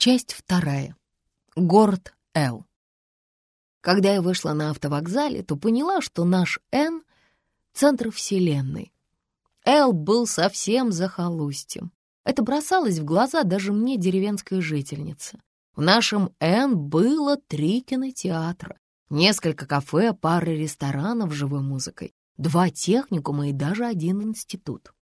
Часть вторая. Город Л. Когда я вышла на автовокзале, то поняла, что наш Н — центр вселенной. Л был совсем захолустьем. Это бросалось в глаза даже мне, деревенской жительнице. В нашем Н было три кинотеатра, несколько кафе, пара ресторанов с живой музыкой, два техникума и даже один институт.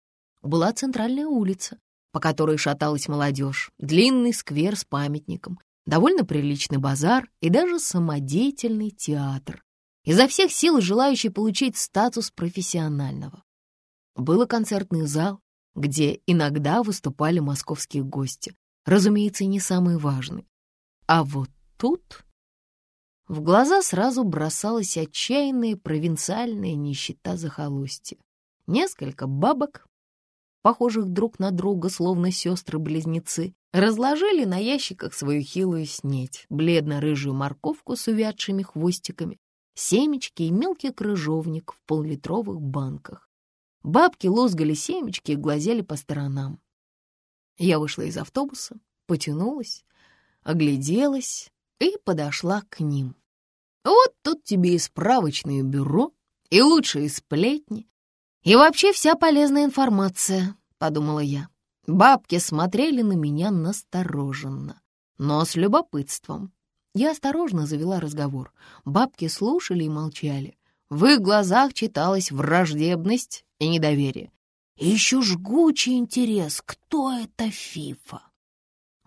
Была центральная улица, по которой шаталась молодежь, длинный сквер с памятником, довольно приличный базар и даже самодеятельный театр, изо всех сил желающий получить статус профессионального. Был и концертный зал, где иногда выступали московские гости, разумеется, не самые важные. А вот тут в глаза сразу бросалась отчаянная провинциальная нищета захолустья. Несколько бабок, похожих друг на друга, словно сестры-близнецы, разложили на ящиках свою хилую снеть, бледно-рыжую морковку с увядшими хвостиками, семечки и мелкий крыжовник в поллитровых банках. Бабки лозгали семечки и глазели по сторонам. Я вышла из автобуса, потянулась, огляделась и подошла к ним. Вот тут тебе и справочное бюро, и лучшие сплетни, и вообще вся полезная информация, — подумала я. Бабки смотрели на меня настороженно, но с любопытством. Я осторожно завела разговор. Бабки слушали и молчали. В их глазах читалась враждебность и недоверие. Еще жгучий интерес, кто это Фифа.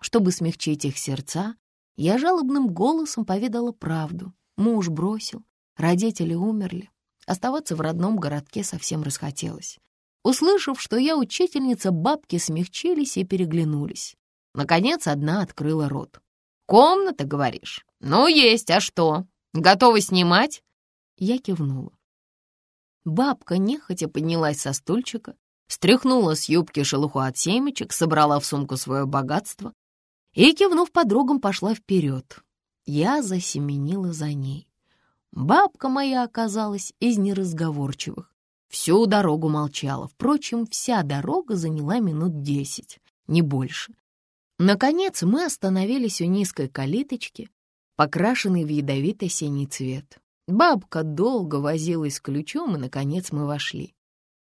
Чтобы смягчить их сердца, я жалобным голосом поведала правду. Муж бросил, родители умерли. Оставаться в родном городке совсем расхотелось. Услышав, что я учительница, бабки смягчились и переглянулись. Наконец одна открыла рот. «Комната, говоришь? Ну, есть, а что? Готовы снимать?» Я кивнула. Бабка нехотя поднялась со стульчика, стряхнула с юбки шелуху от семечек, собрала в сумку свое богатство и, кивнув подругам, пошла вперед. Я засеменила за ней. Бабка моя оказалась из неразговорчивых. Всю дорогу молчала. Впрочем, вся дорога заняла минут десять, не больше. Наконец мы остановились у низкой калиточки, покрашенной в ядовитый синий цвет. Бабка долго возилась с ключом, и, наконец, мы вошли.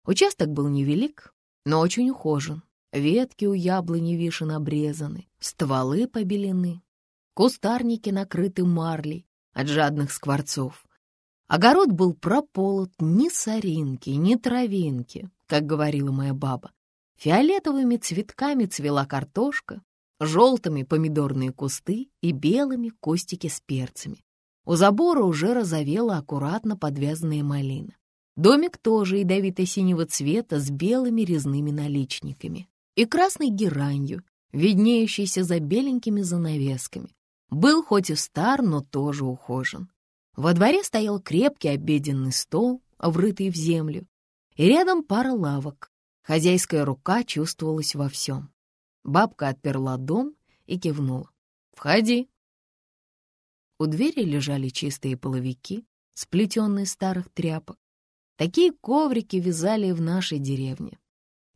Участок был невелик, но очень ухожен. Ветки у яблони вишен обрезаны, стволы побелены, кустарники накрыты марлей, от жадных скворцов. Огород был прополот ни соринки, ни травинки, как говорила моя баба. Фиолетовыми цветками цвела картошка, желтыми помидорные кусты и белыми кустики с перцами. У забора уже разовела аккуратно подвязанная малина. Домик тоже ядовито-синего цвета с белыми резными наличниками и красной геранью, виднеющейся за беленькими занавесками. Был хоть и стар, но тоже ухожен. Во дворе стоял крепкий обеденный стол, врытый в землю, и рядом пара лавок. Хозяйская рука чувствовалась во всем. Бабка отперла дом и кивнула. «Входи». У двери лежали чистые половики, сплетенные старых тряпок. Такие коврики вязали в нашей деревне.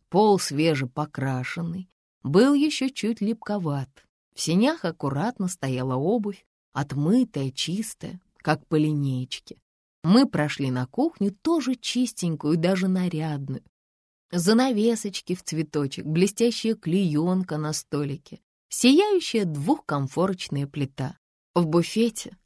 Пол свежепокрашенный, был еще чуть липковат, в сенях аккуратно стояла обувь, отмытая, чистая, как по линеечке. Мы прошли на кухню, тоже чистенькую, даже нарядную. Занавесочки в цветочек, блестящая клеенка на столике, сияющая двухкомфорочная плита. В буфете.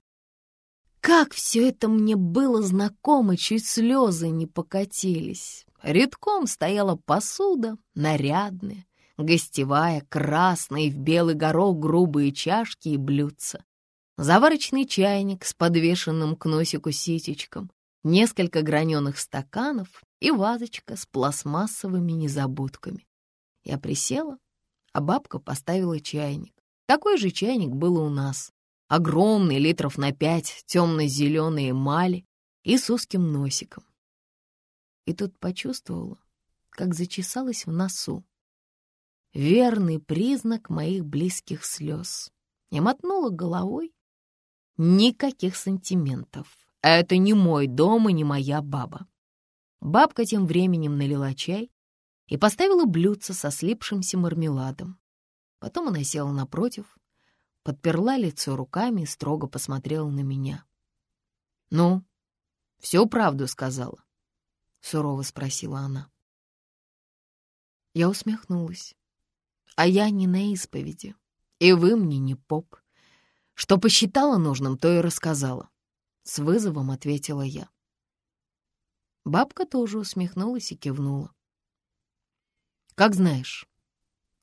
Как все это мне было знакомо, чуть слезы не покатились. Редком стояла посуда, нарядная, гостевая, красная в белый горох грубые чашки и блюдца, заварочный чайник с подвешенным к носику ситечком, несколько граненых стаканов и вазочка с пластмассовыми незабудками. Я присела, а бабка поставила чайник. Такой же чайник был у нас. Огромный, литров на пять, темно-зеленые эмали и с узким носиком. И тут почувствовала, как зачесалась в носу верный признак моих близких слез. Я мотнула головой. Никаких сантиментов. Это не мой дом и не моя баба. Бабка тем временем налила чай и поставила блюдце со слипшимся мармеладом. Потом она села напротив, подперла лицо руками и строго посмотрела на меня. «Ну, всю правду сказала?» — сурово спросила она. Я усмехнулась. «А я не на исповеди, и вы мне не поп. Что посчитала нужным, то и рассказала». С вызовом ответила я. Бабка тоже усмехнулась и кивнула. «Как знаешь,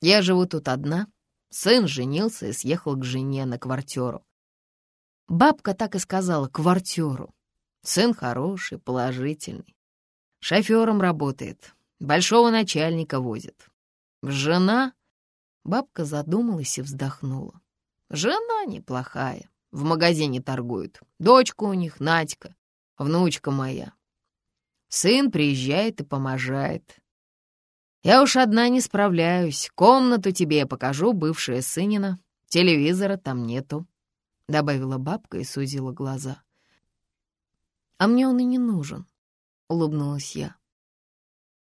я живу тут одна. Сын женился и съехал к жене на квартиру. Бабка так и сказала «квартиру». Сын хороший, положительный. Шофером работает, большого начальника возит. Жена... Бабка задумалась и вздохнула. Жена неплохая, в магазине торгует. Дочка у них, Надька, внучка моя. Сын приезжает и поможает. Я уж одна не справляюсь. Комнату тебе покажу, бывшая сынина. Телевизора там нету», — добавила бабка и сузила глаза. «А мне он и не нужен», — улыбнулась я.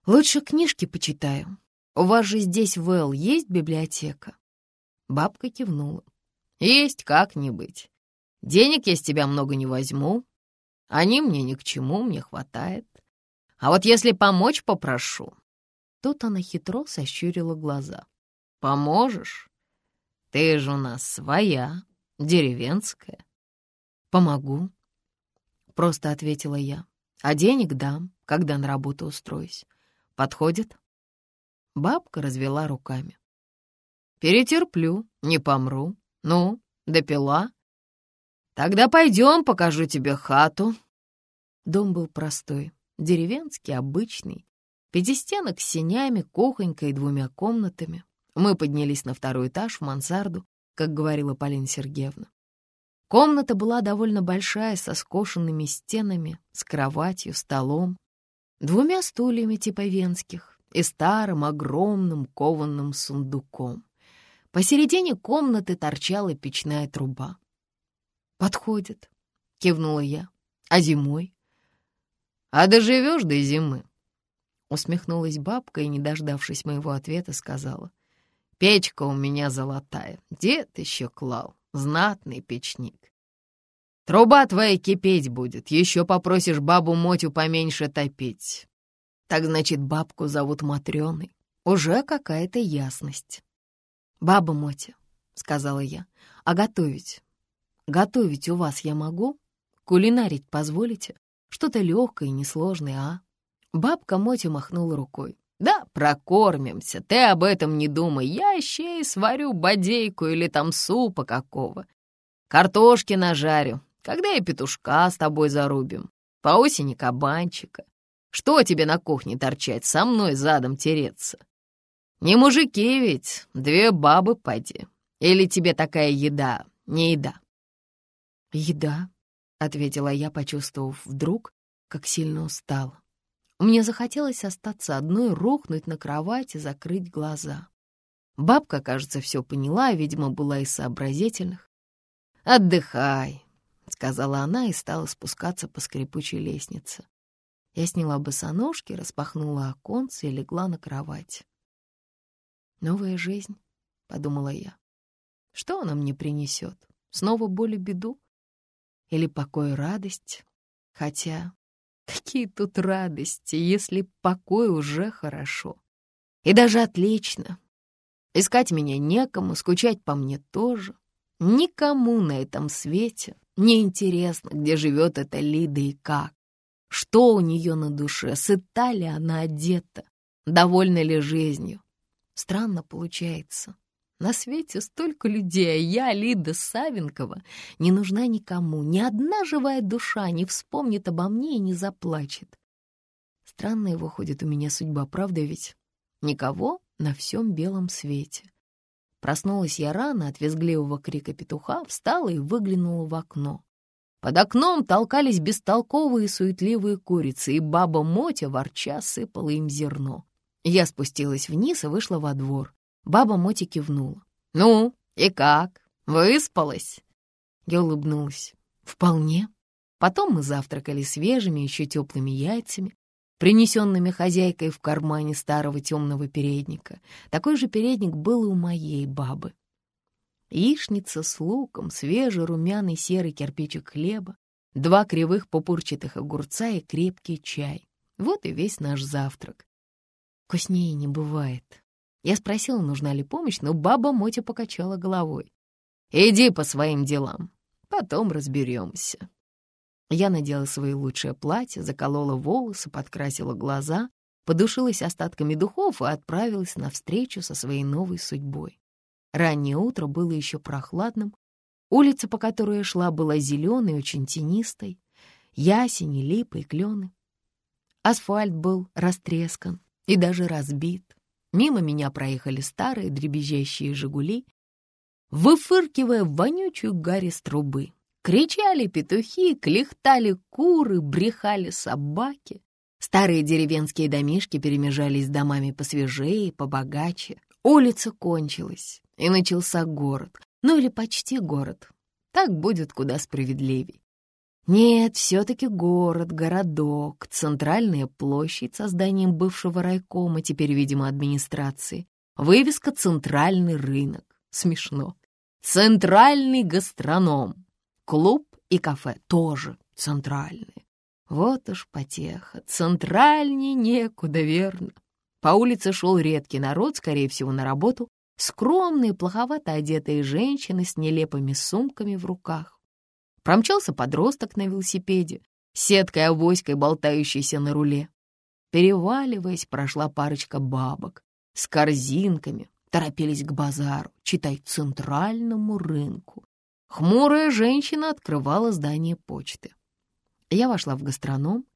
«Лучше книжки почитаю. У вас же здесь в Эл есть библиотека?» Бабка кивнула. «Есть как-нибудь. Денег я с тебя много не возьму. Они мне ни к чему, мне хватает. А вот если помочь попрошу, Тут она хитро сощурила глаза. «Поможешь? Ты же у нас своя, деревенская». «Помогу», — просто ответила я. «А денег дам, когда на работу устроюсь. Подходит?» Бабка развела руками. «Перетерплю, не помру. Ну, допила? Тогда пойдем, покажу тебе хату». Дом был простой, деревенский, обычный, Пятистенок с сенями, кухонькой и двумя комнатами. Мы поднялись на второй этаж в мансарду, как говорила Полина Сергеевна. Комната была довольно большая, со скошенными стенами, с кроватью, столом, двумя стульями типа венских и старым огромным кованым сундуком. Посередине комнаты торчала печная труба. «Подходит», — кивнула я. «А зимой?» «А доживешь до зимы?» Усмехнулась бабка и, не дождавшись моего ответа, сказала. «Печка у меня золотая, дед еще клал, знатный печник. Труба твоя кипеть будет, еще попросишь бабу Мотю поменьше топить. Так значит, бабку зовут Матрёной. Уже какая-то ясность. «Баба Мотя», — сказала я, — «а готовить? Готовить у вас я могу? Кулинарить позволите? Что-то легкое и несложное, а?» Бабка Мотя махнула рукой. «Да, прокормимся, ты об этом не думай. Я щей сварю бодейку или там супа какого. Картошки нажарю, когда и петушка с тобой зарубим. По осени кабанчика. Что тебе на кухне торчать, со мной задом тереться? Не мужики ведь, две бабы поди. Или тебе такая еда, не еда?» «Еда», — ответила я, почувствовав вдруг, как сильно устала. Мне захотелось остаться одной, рухнуть на кровать и закрыть глаза. Бабка, кажется, все поняла, видимо, была из сообразительных. «Отдыхай», — сказала она и стала спускаться по скрипучей лестнице. Я сняла босоножки, распахнула оконце и легла на кровать. «Новая жизнь», — подумала я. «Что она мне принесет? Снова боль и беду? Или покой и радость? Хотя Какие тут радости, если покой уже хорошо. И даже отлично. Искать меня некому, скучать по мне тоже. Никому на этом свете не интересно, где живет эта Лида и как. Что у нее на душе, сыта ли она одета, довольна ли жизнью. Странно получается. На свете столько людей, а я, Лида Савенкова, не нужна никому. Ни одна живая душа не вспомнит обо мне и не заплачет. Странная выходит у меня судьба, правда ведь? Никого на всем белом свете. Проснулась я рано от визгливого крика петуха, встала и выглянула в окно. Под окном толкались бестолковые суетливые курицы, и баба Мотя ворча сыпала им зерно. Я спустилась вниз и вышла во двор. Баба Моти кивнула. «Ну, и как? Выспалась?» Я улыбнулась. «Вполне». Потом мы завтракали свежими, еще теплыми яйцами, принесенными хозяйкой в кармане старого темного передника. Такой же передник был и у моей бабы. Яичница с луком, свежий румяный серый кирпичик хлеба, два кривых пупурчатых огурца и крепкий чай. Вот и весь наш завтрак. Вкуснее не бывает. Я спросила, нужна ли помощь, но баба Мотя покачала головой. «Иди по своим делам, потом разберемся». Я надела свои лучшие платья, заколола волосы, подкрасила глаза, подушилась остатками духов и отправилась навстречу со своей новой судьбой. Раннее утро было еще прохладным, улица, по которой я шла, была зеленой, очень тенистой, ясени, липы и клены. Асфальт был растрескан и даже разбит. Мимо меня проехали старые дребезжащие «Жигули», выфыркивая вонючую гарь из трубы. Кричали петухи, клехтали куры, брехали собаки. Старые деревенские домишки перемежались с домами посвежее побогаче. Улица кончилась, и начался город. Ну или почти город. Так будет куда справедливей. Нет, все-таки город, городок, центральная площадь со зданием бывшего райкома, теперь, видимо, администрации. Вывеска «Центральный рынок». Смешно. «Центральный гастроном». Клуб и кафе тоже центральные. Вот уж потеха. Центральнее некуда, верно. По улице шел редкий народ, скорее всего, на работу. Скромные, плоховато одетые женщины с нелепыми сумками в руках. Промчался подросток на велосипеде, сеткой-авоськой, болтающейся на руле. Переваливаясь, прошла парочка бабок с корзинками, торопились к базару, читай, центральному рынку. Хмурая женщина открывала здание почты. Я вошла в гастроном.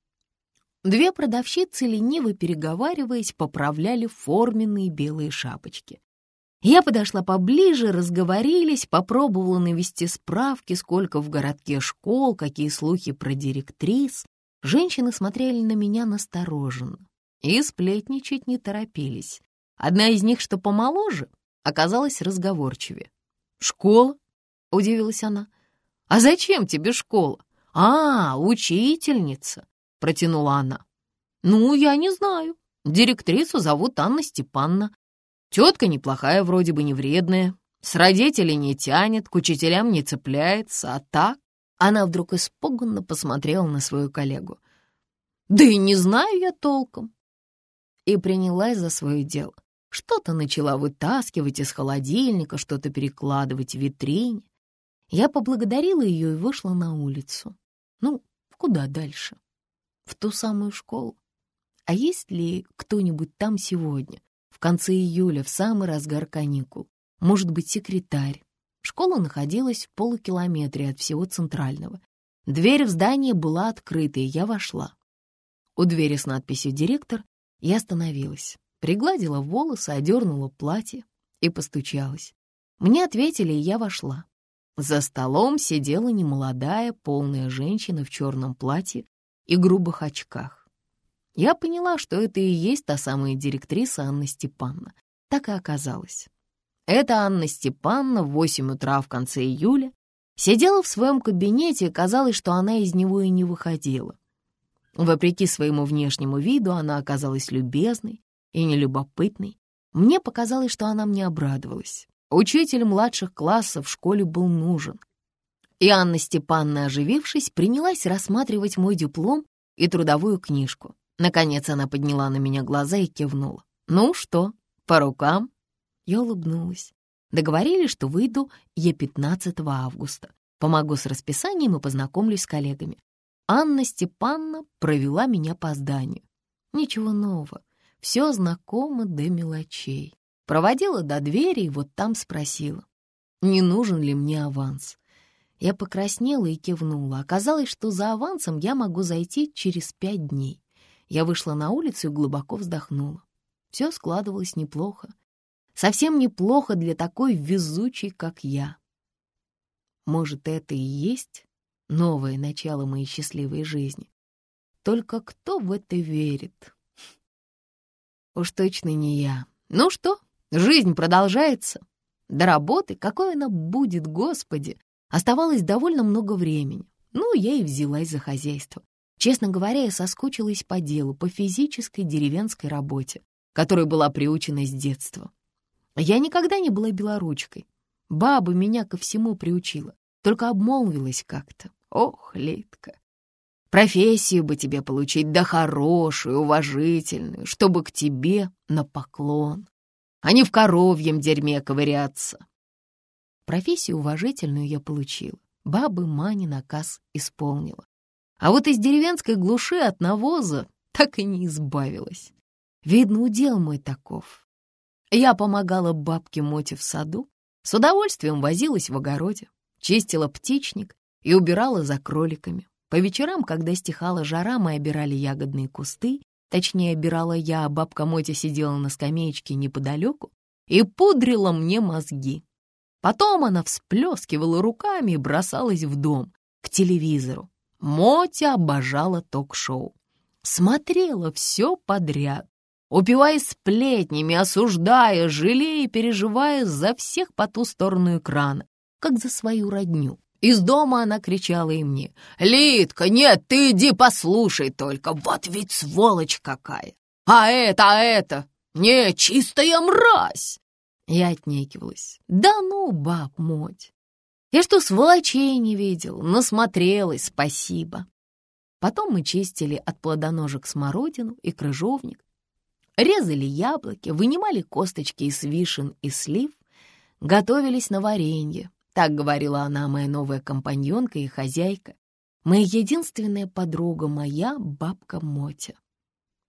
Две продавщицы, лениво переговариваясь, поправляли форменные белые шапочки. Я подошла поближе, разговорились, попробовала навести справки, сколько в городке школ, какие слухи про директрис. Женщины смотрели на меня настороженно и сплетничать не торопились. Одна из них, что помоложе, оказалась разговорчивее. «Школа?» — удивилась она. «А зачем тебе школа?» «А, учительница!» — протянула она. «Ну, я не знаю. Директрису зовут Анна Степанна. Тетка неплохая, вроде бы не вредная, с родителей не тянет, к учителям не цепляется, а так... Она вдруг испуганно посмотрела на свою коллегу. «Да и не знаю я толком». И принялась за свое дело. Что-то начала вытаскивать из холодильника, что-то перекладывать в витрине. Я поблагодарила ее и вышла на улицу. Ну, куда дальше? В ту самую школу. А есть ли кто-нибудь там сегодня, конце июля, в самый разгар каникул. Может быть, секретарь. Школа находилась в полукилометре от всего центрального. Дверь в здание была открыта, и я вошла. У двери с надписью «Директор» я остановилась, пригладила волосы, одернула платье и постучалась. Мне ответили, и я вошла. За столом сидела немолодая, полная женщина в черном платье и грубых очках. Я поняла, что это и есть та самая директриса Анна Степанна. Так и оказалось. Эта Анна Степанна в 8 утра в конце июля сидела в своем кабинете, и казалось, что она из него и не выходила. Вопреки своему внешнему виду она оказалась любезной и нелюбопытной. Мне показалось, что она мне обрадовалась. Учитель младших классов в школе был нужен. И Анна Степанна, оживившись, принялась рассматривать мой диплом и трудовую книжку. Наконец она подняла на меня глаза и кивнула. «Ну что, по рукам?» Я улыбнулась. Договорились, что выйду я 15 августа. Помогу с расписанием и познакомлюсь с коллегами. Анна Степанна провела меня по зданию. Ничего нового, все знакомо до мелочей. Проводила до двери и вот там спросила, не нужен ли мне аванс. Я покраснела и кивнула. Оказалось, что за авансом я могу зайти через пять дней. Я вышла на улицу и глубоко вздохнула. Все складывалось неплохо. Совсем неплохо для такой везучей, как я. Может, это и есть новое начало моей счастливой жизни. Только кто в это верит? Уж точно не я. Ну что, жизнь продолжается. До работы, какой она будет, Господи, оставалось довольно много времени. Ну, я и взялась за хозяйство. Честно говоря, я соскучилась по делу, по физической деревенской работе, которой была приучена с детства. Я никогда не была белоручкой. Баба меня ко всему приучила, только обмолвилась как-то. Ох, Литка, профессию бы тебе получить, да хорошую, уважительную, чтобы к тебе на поклон, а не в коровьем дерьме ковыряться. Профессию уважительную я получила, бабы Мани наказ исполнила. А вот из деревенской глуши от навоза так и не избавилась. Видно, удел мой таков. Я помогала бабке Моте в саду, с удовольствием возилась в огороде, чистила птичник и убирала за кроликами. По вечерам, когда стихала жара, мы обирали ягодные кусты, точнее, обирала я, а бабка Мотя сидела на скамеечке неподалеку и пудрила мне мозги. Потом она всплескивала руками и бросалась в дом, к телевизору. Мотя обожала ток-шоу. Смотрела все подряд, упиваясь сплетнями, осуждая, жалея и переживая за всех по ту сторону экрана, как за свою родню. Из дома она кричала и мне. «Литка, нет, ты иди послушай только, вот ведь сволочь какая! А это, а это! Не, чистая мразь!» Я отнекивалась. «Да ну, баб, моть! Я что, сволочей не видел? Насмотрелась, спасибо!» Потом мы чистили от плодоножек смородину и крыжовник, резали яблоки, вынимали косточки из вишен и слив, готовились на варенье. Так говорила она, моя новая компаньонка и хозяйка, моя единственная подруга, моя бабка Мотя.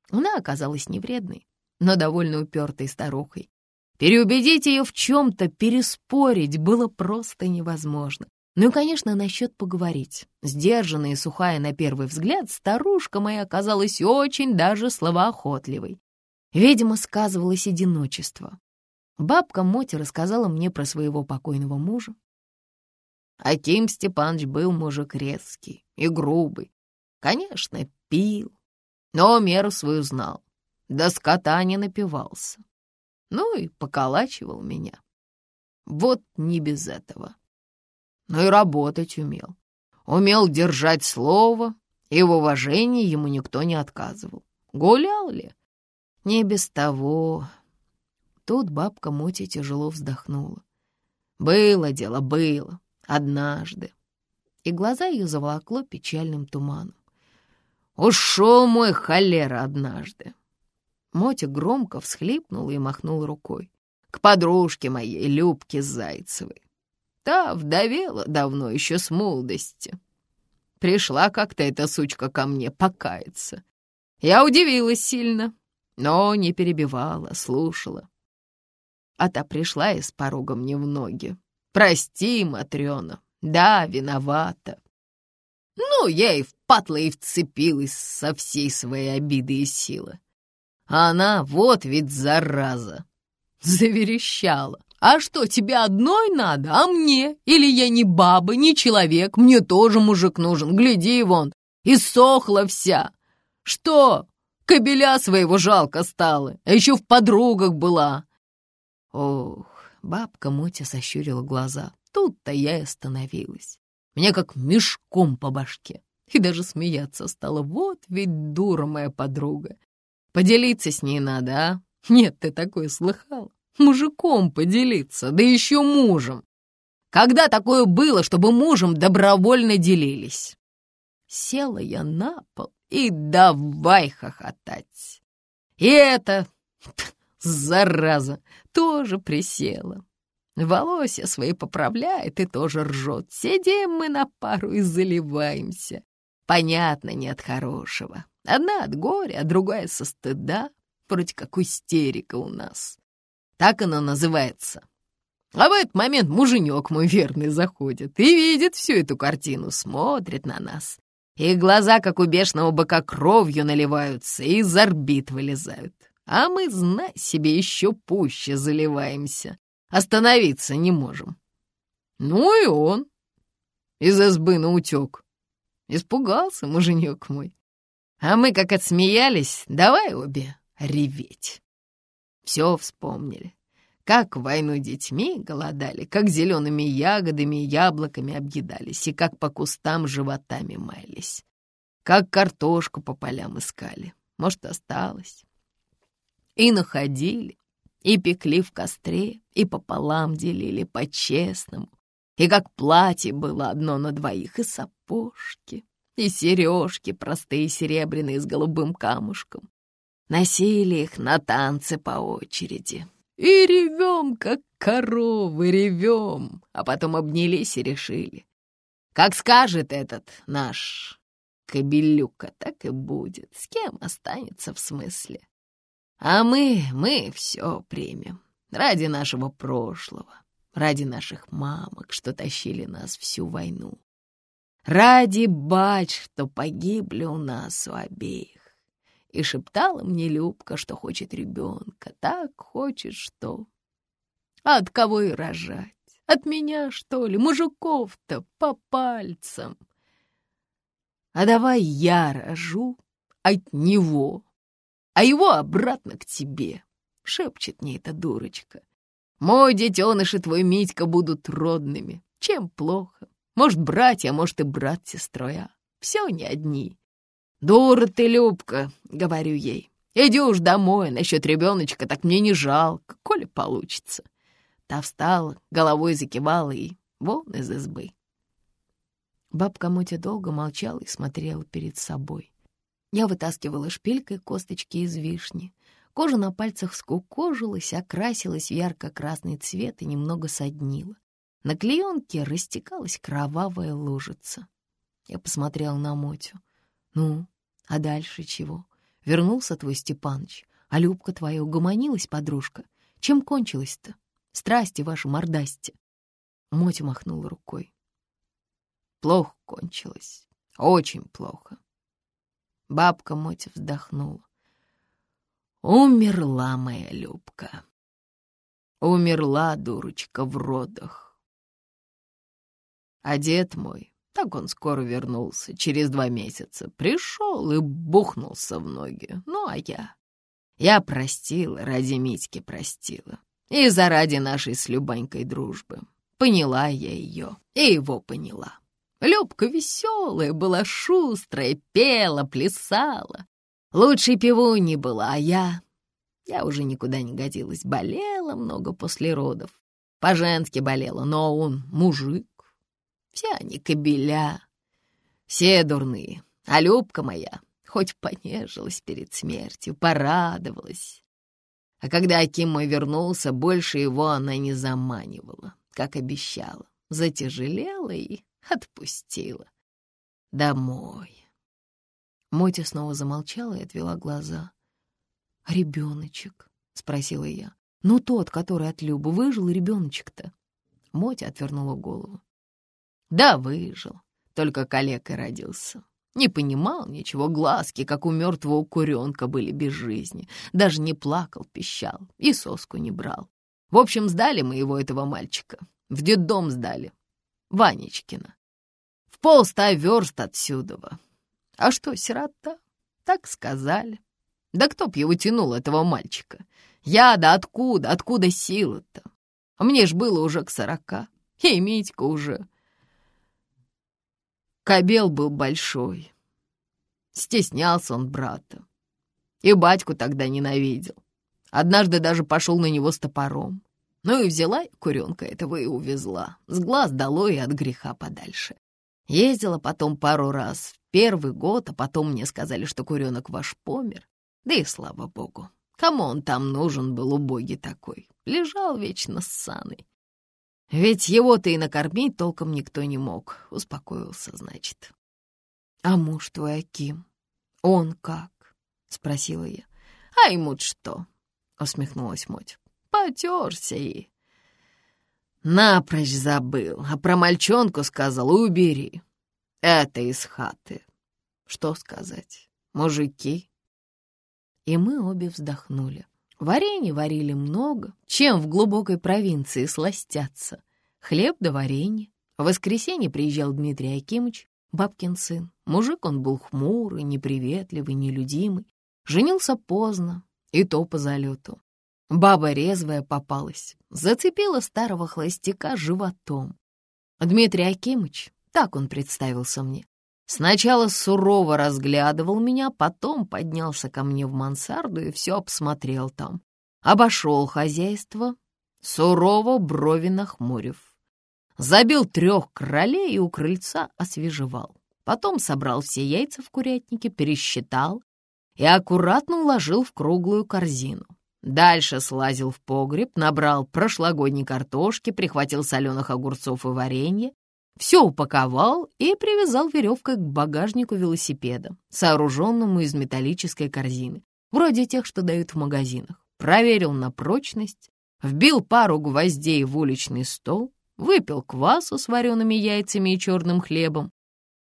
Она оказалась невредной, но довольно упертой старухой. Переубедить ее в чем-то, переспорить было просто невозможно. Ну и, конечно, насчет поговорить. Сдержанная и сухая на первый взгляд, старушка моя оказалась очень даже словоохотливой. Видимо, сказывалось одиночество. Бабка Мотя рассказала мне про своего покойного мужа. Аким Степанович был мужик резкий и грубый. Конечно, пил, но меру свою знал. До скота не напивался. Ну и поколачивал меня. Вот не без этого но и работать умел. Умел держать слово, и в уважении ему никто не отказывал. Гулял ли? Не без того. Тут бабка Мотя тяжело вздохнула. Было дело, было, однажды. И глаза ее заволокло печальным туманом. Ушел мой холера однажды. Мотя громко всхлипнула и махнула рукой. К подружке моей, Любке Зайцевой. Та вдовела давно еще с молодости. Пришла как-то эта сучка ко мне покаяться. Я удивилась сильно, но не перебивала, слушала. А та пришла и с порогом мне в ноги. «Прости, Матрена, да, виновата». Ну, я и впатла и вцепилась со всей своей обиды и силы. А она, вот ведь зараза, заверещала. А что, тебе одной надо, а мне? Или я не баба, не человек, мне тоже мужик нужен, гляди вон, и сохла вся. Что, кобеля своего жалко стало, а еще в подругах была. Ох, бабка Мотя сощурила глаза, тут-то я и остановилась. Мне как мешком по башке. И даже смеяться стало. Вот ведь дура моя подруга. Поделиться с ней надо, а? Нет, ты такое слыхал? Мужиком поделиться, да еще мужем. Когда такое было, чтобы мужем добровольно делились? Села я на пол и давай хохотать. И это, зараза, тоже присела. Волосы свои поправляет и тоже ржет. Сидим мы на пару и заливаемся. Понятно, не от хорошего. Одна от горя, а другая со стыда. Вроде как истерика у нас. Так оно называется. А в этот момент муженек мой верный заходит и видит всю эту картину, смотрит на нас. И глаза, как у бешеного быка, кровью наливаются и из орбит вылезают. А мы, знай себе, еще пуще заливаемся. Остановиться не можем. Ну и он из избы наутек. Испугался муженек мой. А мы как отсмеялись, давай обе реветь. Все вспомнили. Как войну детьми голодали, как зелеными ягодами и яблоками объедались, и как по кустам животами маялись. Как картошку по полям искали. Может, осталось. И находили, И пекли в костре, и пополам делили по-честному. И как платье было одно на двоих, и сапожки, и сережки простые серебряные с голубым камушком. Носили их на танцы по очереди. И ревем, как коровы, ревем, а потом обнялись и решили. Как скажет этот наш кобелюка, так и будет. С кем останется в смысле? А мы, мы все примем. Ради нашего прошлого, ради наших мамок, что тащили нас всю войну. Ради бач, что погибли у нас у обеих. И шептала мне Любка, что хочет ребенка, так хочет, что... А от кого и рожать? От меня, что ли? Мужиков-то по пальцам. А давай я рожу от него, а его обратно к тебе, — шепчет мне эта дурочка. Мой детеныш и твой Митька будут родными. Чем плохо? Может, братья, может и брат с сестрой, а? Все не одни. Дура ты, Любка, — говорю ей. Иди уж домой, насчет ребеночка так мне не жалко, коли получится. Та встала, головой закивала и вон из избы. Бабка Мотя долго молчала и смотрела перед собой. Я вытаскивала шпилькой косточки из вишни. Кожа на пальцах скукожилась, окрасилась в ярко-красный цвет и немного соднила. На клеенке растекалась кровавая лужица. Я посмотрела на Мотю. «Ну, а дальше чего? Вернулся твой Степаныч, а Любка твоя угомонилась, подружка. Чем кончилось-то? Страсти ваши мордасти. Мотя махнула рукой. Плохо кончилось. Очень плохо. Бабка Мотя вздохнула. Умерла моя Любка. Умерла, дурочка, в родах. А дед мой, так он скоро вернулся, через два месяца, пришел и бухнулся в ноги. Ну, а я... Я простила, ради Митьки простила. И заради нашей с Любанькой дружбы. Поняла я ее, и его поняла. Любка веселая была, шустрая, пела, плясала. Лучшей певуньей была, а я... Я уже никуда не годилась, болела много после родов. По-женски болела, но он мужик. Все они кобеля, все дурные. А Любка моя хоть понежилась перед смертью, порадовалась. А когда Аким мой вернулся, больше его она не заманивала, как обещала. Затяжелела и отпустила. Домой. Мотя снова замолчала и отвела глаза. «А ребеночек?» — спросила я. «Ну, тот, который от Любы, выжил ребеночек-то?» Мотя отвернула голову. «Да, выжил, только калекой родился. Не понимал ничего, глазки, как у мертвого куренка, были без жизни. Даже не плакал, пищал и соску не брал. В общем, сдали мы его, этого мальчика. В детдом сдали. Ванечкина. В полста верст отсюда. А что, сирота? Так сказали. Да кто б его тянул, этого мальчика? Я, да откуда, откуда сила-то? Мне ж было уже к сорока. И Митька уже Кобел был большой. Стеснялся он брата. И батьку тогда ненавидел. Однажды даже пошел на него с топором. Ну и взяла куренка этого и увезла. С глаз долой и от греха подальше. Ездила потом пару раз, первый год, а потом мне сказали, что куренок ваш помер. Да и слава богу. Кому он там нужен был, убогий такой? Лежал вечно с саной. Ведь его-то и накормить толком никто не мог. Успокоился, значит. «А муж твой Аким? Он как?» — спросила я. «А ему что?» — усмехнулась Моть. «Потерся и...» «Напрочь забыл, а про мальчонку сказал, убери. Это из хаты. Что сказать? Мужики?» И мы обе вздохнули. Варенье варили много, чем в глубокой провинции сластятся. Хлеб да варенье. В воскресенье приезжал Дмитрий Акимыч, бабкин сын. Мужик он был хмурый, неприветливый, нелюдимый. Женился поздно, и то по залету. Баба резвая попалась, зацепила старого холостяка животом. Дмитрий Акимыч, так он представился мне, Сначала сурово разглядывал меня, потом поднялся ко мне в мансарду и все обсмотрел там. обошел хозяйство, сурово брови нахмурив. Забил трех кролей и у крыльца освежевал. Потом собрал все яйца в курятнике, пересчитал и аккуратно уложил в круглую корзину. Дальше слазил в погреб, набрал прошлогодней картошки, прихватил соленых огурцов и варенье, все упаковал и привязал веревкой к багажнику велосипеда, сооруженному из металлической корзины, вроде тех, что дают в магазинах. Проверил на прочность, вбил пару гвоздей в уличный стол, выпил квасу с вареными яйцами и черным хлебом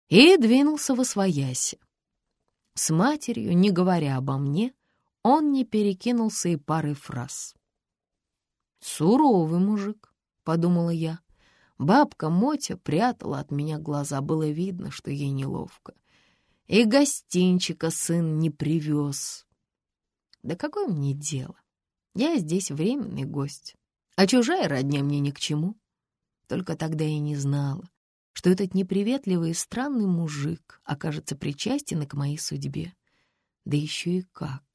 и двинулся в освояси. С матерью, не говоря обо мне, он не перекинулся и парой фраз. «Суровый мужик», — подумала я. Бабка Мотя прятала от меня глаза, было видно, что ей неловко. И гостинчика сын не привез. Да какое мне дело? Я здесь временный гость, а чужая родня мне ни к чему. Только тогда я не знала, что этот неприветливый и странный мужик окажется причастен к моей судьбе. Да еще и как.